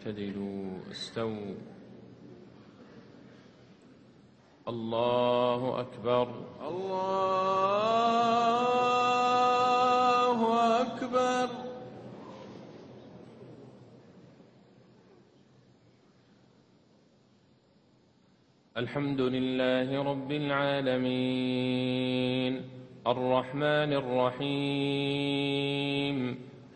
اعتدلوا استووا الله أكبر. الله أكبر. الحمد لله رب العالمين. الرحمن الرحيم.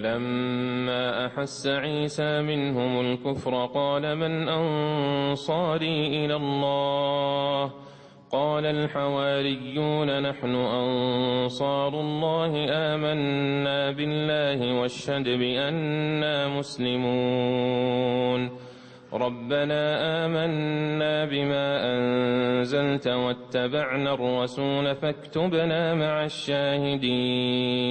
فلما أحس عيسى منهم الكفر قال من أنصاري إلى الله؟ قال الحواريون نحن أنصار الله آمنا بالله واشهد بأننا مسلمون. ربنا آمنا بما أنزلت واتبعنا الرسول فاكتبنا مع الشاهدين.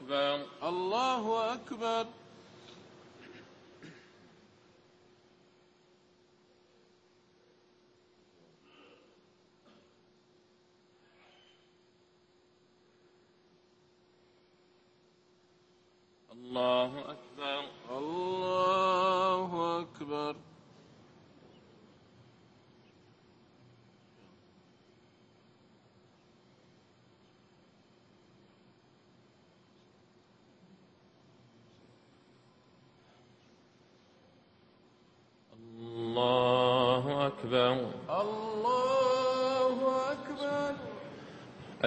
أكبر. الله أكبر الله أكبر الله أكبر الله أكبر الله أكبر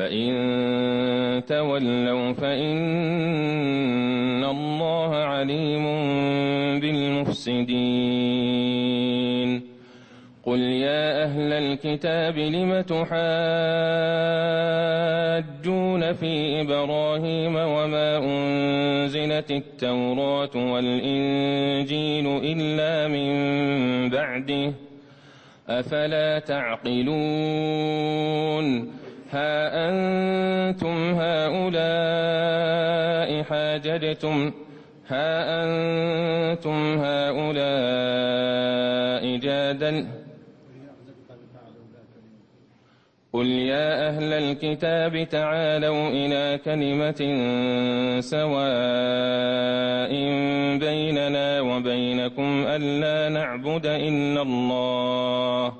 فإن تولوا فإن الله عليم بالمفسدين قل يا أهل الكتاب لم تحاجون في إبراهيم وما أنزلت التوراة والإنجيل إلا من بعده أفلا تعقلون ها أنتم هؤلاء حاججتم؟ ها أنتم هؤلاء جادل؟ قل يا أهل الكتاب تعالوا إلى كلمة سواء بيننا وبينكم ألا نعبد إلا الله.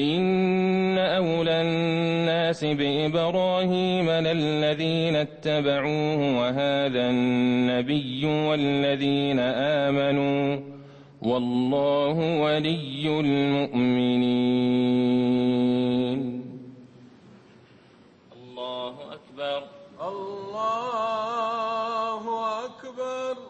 إن أولى الناس بإبراهيم للذين اتبعوه وهذا النبي والذين آمنوا والله ولي المؤمنين. الله أكبر. الله أكبر.